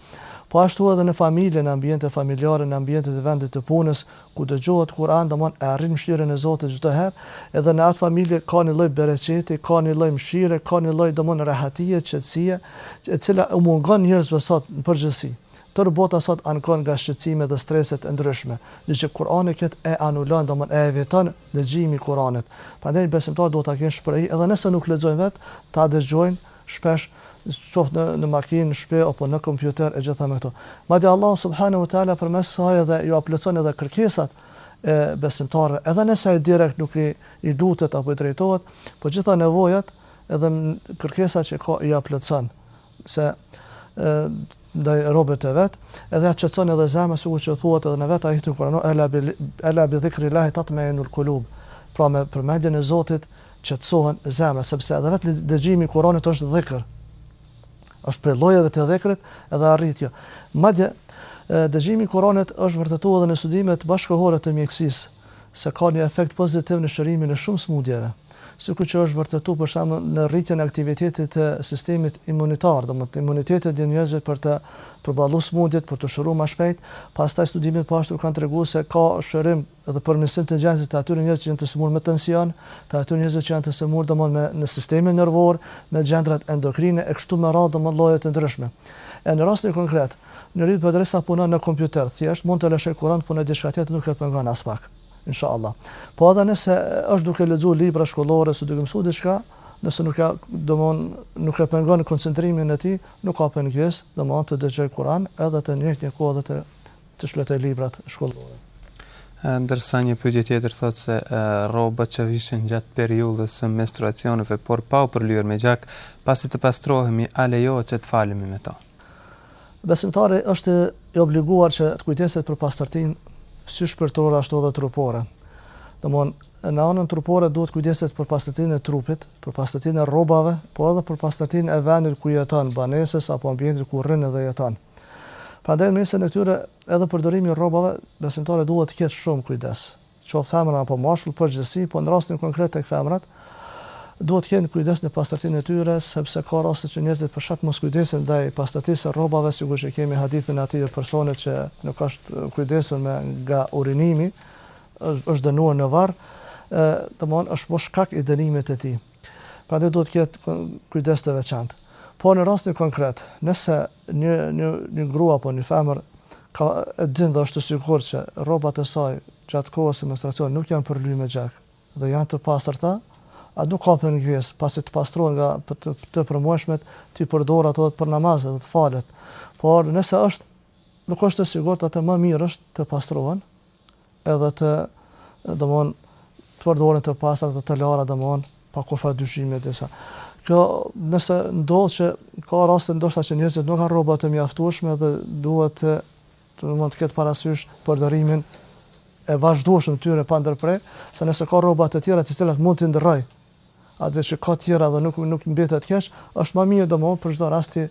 Po ashtu edhe në familje, në ambiente familjare, në ambientet e vendit të punës, Kur dëgjohet Kur'an domon e arrin mëshirën e Zotit çdo herë, edhe në atë familje ka një lloj bereqeti, ka një lloj mëshire, ka një lloj domon rehatie, qetësie, e cila u mungon njerëzve sot në përgjithësi. Tërë bota sot ankon nga shqetësimet dhe streset e ndryshme, gjë që Kur'ani këtë e anulon domon e eviton dëgjimi i Kur'anit. Prandaj besimtarët duhet ta kenë shprehi edhe nëse nuk lexojnë vetë ta dëgjojnë shpesh, qoftë në në makinë, në shtëpi apo në kompjuter e gjitha me këto. Madje Allahu subhanahu wa taala përmes saj edhe jua plotson edhe kërkesat e besimtarëve, edhe nëse ai direkt nuk i i lutet apo i drejtohet, po gjitha nevojat edhe kërkesat që ka ia plotson. Se ë ndaj robët të Vet, edhe ia qetëson edhe zemrën sikur që thuhet edhe në vetë ajetin kuranor ela bi ela bi dhikrillahi tatma'inul kulub, pra me përmendjen e Zotit qetësohen zemrat, sepse edhe vetë dëgjimi i Kuranit është dhikr. Është prej llojeve të dhikrit edhe arritje. Madje dëgjimi i Kuranit është vërtetuar edhe në studimet bashkëkohore të mjekësisë, se ka një efekt pozitiv në shërimin e shumë smudjeve, sikur që është vërtetu për shembull në rritjen e aktivitetit të sistemit imunitar, domethënë imunitetit të njerëzve për të përballu smudjet, për të shëru ma shpejt, pastaj studimet po ashtu kanë tregu se ka shërim dhe përmirësim të gjendjes të atyre njerëzve që janë të sëmur me tension, të atyre njerëzve që janë të sëmur domon me në sistemin nervor, me gjendrat endokrine e kështu me radhë domon lloje të ndryshme. E në rastin konkret, Njeriu përderisa punon në kompjuter thjesht mund të lëshojë Kur'an të punojë diçka tjetër nuk e pengon aspak. Inshallah. Po edhe nëse është duke lexuar libra shkollore ose duke mësuar diçka, nëse nuk ka, domthon nuk e pengon koncentrimin e tij, nuk ka pengesë, domthon të dëgjojë Kur'an edhe të njëjtën kohë edhe të të shfletojë librat shkollore. Ndërsa një pyetje tjetër thotë se rrobat që vishen gjatë periudhës së menstruacioneve, por pa u përlyer me gjak, pasi të pastrohemi, a lejohet që të falemi me to? Besimtari është i obliguar që të kujdeset për pastërtinë si shpirtërore ashtu edhe trupore. Domthon, në anën trupore duhet të kujdeset për pastërtinë e trupit, për pastërtinë e rrobave, po edhe për pastërtinë e vendit ku jeton, banesës apo ambientit ku rrin dhe jeton. Prandaj në mesin e këtyre edhe përdorimi i rrobave, besimtari duhet të ketë shumë kujdes. qoftë femër apo mashkull përgjithësi, po në rastin konkret tek femrat, duhet të kenë kujdes në pastërtinë e tyre, sepse ka raste që njerëzit për shkak të moskujdesit ndaj pastërtisë së rrobave, sikur që kemi hadithin e atij personi që nuk ka kujdesur me nga urinimi, është dënuar në varr, domthon është bo shkak i dënimit të tij. Prandaj duhet të ketë kujdes të veçantë. Po në rastin konkret, nëse Një një një grua apo një femër a e din dhe është e sigurt që rrobat e saj gjatë kohës së menstruacionit nuk janë përly me gjak dhe janë të pastërta, a nuk ka pengesë, pasi të pastrohen nga të, të përmuajshmet, t'i përdor ato për namaze dhe të falet. Por nëse është nuk është e sigurt, atëherë më mirë është të pastrohen edhe të domthon të përdorin të pastrat dhe të lara domthon pa kurrfarë dyshimi e dyta kjo nëse ndodh që ka raste ndoshta që njerëzit nuk kanë rroba të mjaftueshme dhe duhet të domthon të ketë parasysh përdorimin e vazhdueshëm të tyre pa ndërpre, se nëse ka rroba të tjera të cilat mund t'i ndërrojë Atëherë që ka tjera dhe nuk nuk mbetet keq, është më mirë domthonë për çdo rast t'i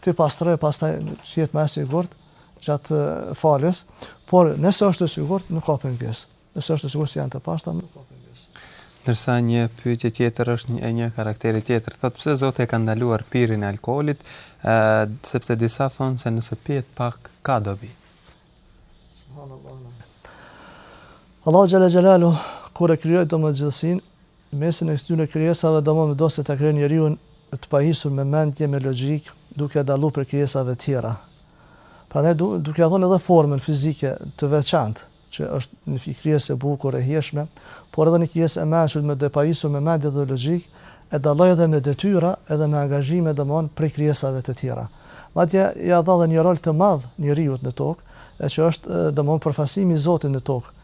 t'i pastrojë pastaj të jetë më e sigurt gjatë faljes, por nëse është e sigurt nuk ka pengesë. Nëse është e sigurt se janë të pastra, nuk ka pengesë. Ndërsa një pyetje tjetër është një e një karakteri tjetër. Thotë pse Zoti e ka ndaluar pirjen e alkoolit, ë sepse disa thonë se nëse pihet pak ka dobi. Allahu xhelle xhelaluhu kur e krijoi domthon gjithësinë, në mesin e këtyre krijesave domthon vendos ta krijojë njeriun të pajisur me mendje, me logjikë, duke e dallu prej krijesave tjera. Prandaj du, duke ia dhënë edhe formën fizike të veçantë, që është një krijesë e bukur e hijshme, por edhe një krijesë e veshur me dhe pajisur me mendje dhe logjikë, e dalloi edhe me detyra edhe me angazhime domthon prej krijesave të tjera. Madje ia dha dhe një rol të madh njeriut në tokë, e që është domthon përfaqësimi i Zotit në tokë.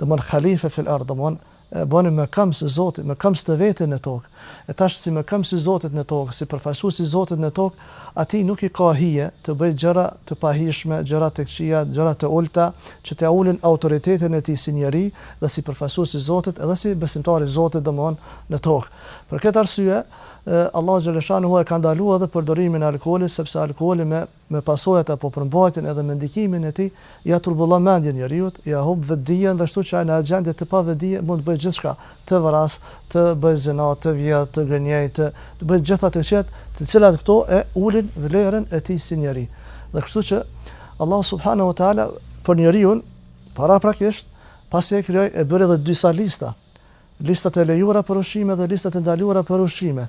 Domthon halife fil ard, domthon e bëni mëkëmbës të Zotit, mëkëmbës të vetin në tokë. E tash si mëkëmbës i Zotit në tokë, si përfaqësues i Zotit në tokë, Atij nuk i ka hije të bëjë gjëra të pahijshme, gjëra të këqija, gjëra të ulëta, që t'ia ulin autoritetin e tij si njeri dhe si përfaqësues i Zotit dhe si besimtar i Zotit, domthonë, në tokë. Për këtë arsye, Allahu xhelleshanuhu e ka ndaluar edhe përdorimin e alkoolit, sepse alkooli me me pasojat apo përmbajtjen edhe me ndikimin e tij Ia turbullon mendjen njeriut, ia humb vetëdijen dhe kështu që ai në atë gjendje të pavetëdije mund të bëjë gjithçka, të vrasë, të bëjë zina, të vjedhë, të gënjejë, të bëjë të gjitha të këqijat, të cilat këto e ulin vlerën e tij si njeri. Dhe kështu që Allahu subhanahu wa taala për njeriun paraprakisht pasi e krijoi e bëri edhe dy lista, listat e lejuara për ushqime dhe listat e ndaluara për ushqime.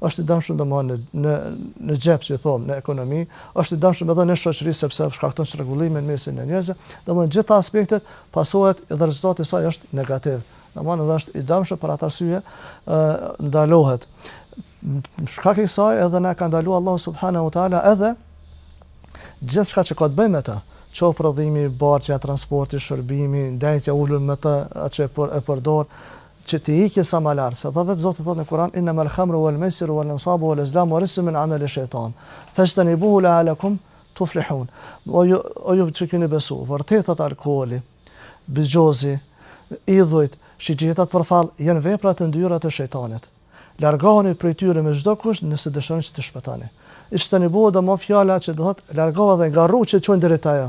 është i dëmshëm domthonë në në xhep si thonë në ekonomi, është i dëmshëm edhe në shoqëri sepse shkakton çrregullime në mesin e njerëzve. Domthonë gjitha aspektet, pasojat dhe rezultati i saj është negativ. Domthonë edhe është i dëmshëm për atë arsye ë ndalohet. Shkak i kësaj edhe na ka ndaluar Allahu subhanahu wa taala edhe gjithçka që ka të bëjë me ta qoftë prodhimi, bartja, transporti, shërbimi, ndejtja ulur me të atë që e përdor, që t'i ikje sa ma larg se dhe vet zoti thotë në kuran inama al khamru wal maisiru wal ansabu wal azlamu rijsun min amali shejtan fajtanibuhu laalakum tuflihun o ju o ju që keni besu vërtet thotë alkooli bixhozi idhujt shigjetat për fall janë vepra të ndyra të shejtanit largohuni prej tyre me çdo kusht nëse dëshironi që të shpëtoni. Ixhtanibu domthon fjala që do thotë largohu dhe nga rrugët që çojnë deri te ajo.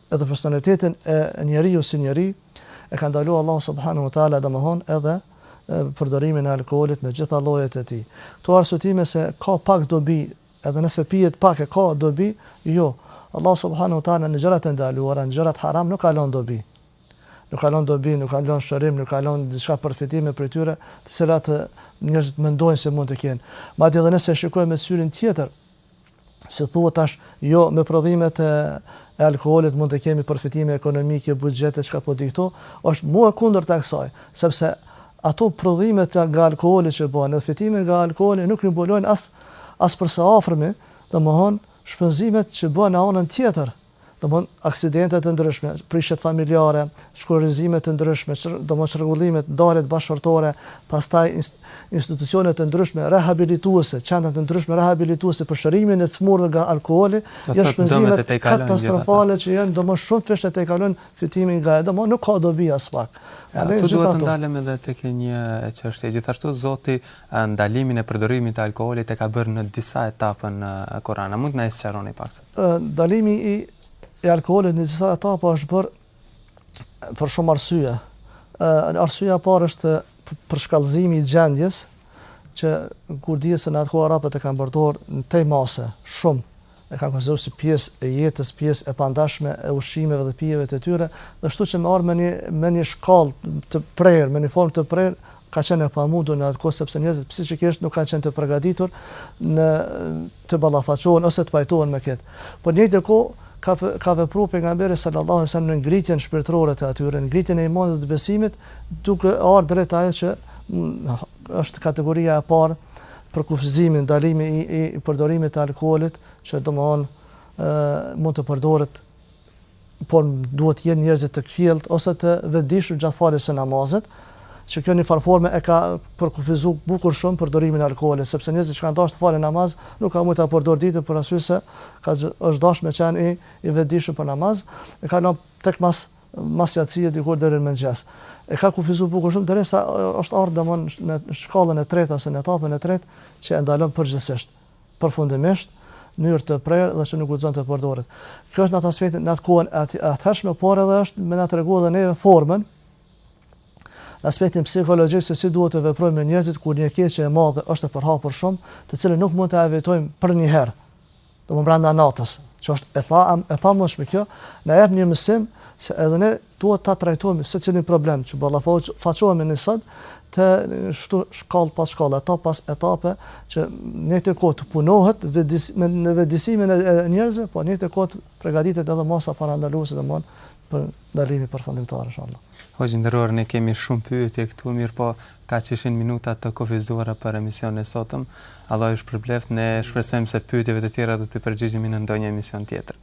Edhe personalitetin e njeriu si njeri e ka ndaluar Allahu subhanahu wa taala domthon edhe përdorimin e alkoolit me gjitha llojet e tij. Këto arsyetime se ka pak dobi, edhe nëse pihet pak e ka dobi, jo. Allahu subhanahu wa taala në gjërat e ndaluara, në gjërat haram nuk ka lënë dobi. Nuk ka lënë dobi, nuk ka lënë shërim, nuk ka lënë diçka përfitime prej tyre, të cilat njerëzit mendojnë se mund të kenë. Madje edhe nëse e shikojmë me syrin tjetër, si thuhet tash, jo me prodhimet e e alkoolit mund të kemi përfitime ekonomike, buxhete, çka po di unë, është mu e kundërta e kësaj, sepse ato prodhimet nga alkooli që bëhen, edhe fitime nga alkooli nuk i mbulojnë as as për së afërmi, domthon shpenzimet që bëhen në anën tjetër domthon aksidente të ndryshme, prishje familjare, shkurorëzime të ndryshme, domthon çrregullimet, ndarjet bashkëshortore, pastaj institucione të ndryshme rehabilituese, qendra të ndryshme rehabilituese për shërimin e të smurëve nga alkooli, janë shpenzime katastrofale që janë domthon shumëfish e tejkalojnë fitimin nga ajo, domthon nuk ka dobi aspak. Ja, këtu duhet të ndalem edhe tek një çështje. Gjithashtu zoti ndalimin e përdorimit të alkoolit e ka bërë në disa etapa në Kur'an. A mund të na e sqaroni pak? Ndalimi i i alkoolit në disa etapa është bërë për shumë arsye. Arsyeja e parë është përshkallëzimi i gjendjes që kur dihet se në atë kohë arabët e kanë përdorur tej mase, shumë, e kanë konsideruar si pjesë e jetës, pjesë e pandashme e ushqimeve dhe pijeve të tyre, dhe kështu që me ardhur me një me një shkallë të prerë, me një formë të prerë, ka qenë e pamundur në atë kohë sepse njerëzit psiqikisht nuk kanë qenë të përgatitur në të ballafaqohen ose të pajtohen me këtë. Por në këtë kohë ka ka vepruar pejgamberi sallallahu alajhi wasallam në ngritjen shpirtërore të atyre, në ngritjen e imanit dhe të besimit, duke ardhur deri te ajo që është kategoria e parë për kufizimin, ndalimin i, i, i përdorimit të alkoolit, që domthon ë mund të përdoret por duhet të jenë njerëzit të kthjellët ose të vetëdijshëm gjatë faljes së namazit, që kjo në një farë forme e ka përkufizuar bukur shumë përdorimin e alkoolit, sepse njerëzit që kanë dashur të falin namaz nuk kanë mujtë ta përdorin ditën për arsye se ka është dashur me qenë i i vetëdijshëm për namaz, e ka lënë tek mas mas jacie diku deri në mëngjes. E ka kufizuar bukur shumë derisa është ardhur domon në shkallën e tretë ose në etapën e tretë që e ndalon përgjithësisht. përfundimisht, në mënyrë të prerë dhe që nuk guxon të përdoret. Kjo është në atë aspektin, në atë kohën e atëhershme, por edhe është me na tregu edhe neve formën, në aspektin psikologjik se si duhet të veprojmë me njerëzit kur një keqje e madhe është e përhapur shumë, të cilën nuk mund ta evitojmë për një herë. Domethënë brenda natës, që është e pa e pa kjo, na jep një mësim se edhe ne Duhet ta trajtojmë secilin problem që ballafaqohemi ne sot, të kështu shkallë pas shkallë, etapë pas etape, që në njëjtën kohë të punohet në vetëdijësimin e njerëzve, po në njëjtën kohë të përgatiten edhe masa parandaluese domthonë për ndalimin përfundimtar inshallah. Hoxhë i nderuar ne kemi shumë pyetje këtu, mirëpo kaq ishin minutat të kufizuara për emisionin e sotëm. Allahu ju shpërbleftë, ne shpresojmë se pyetjeve të tjera do t'i përgjigjemi në ndonjë emision tjetër.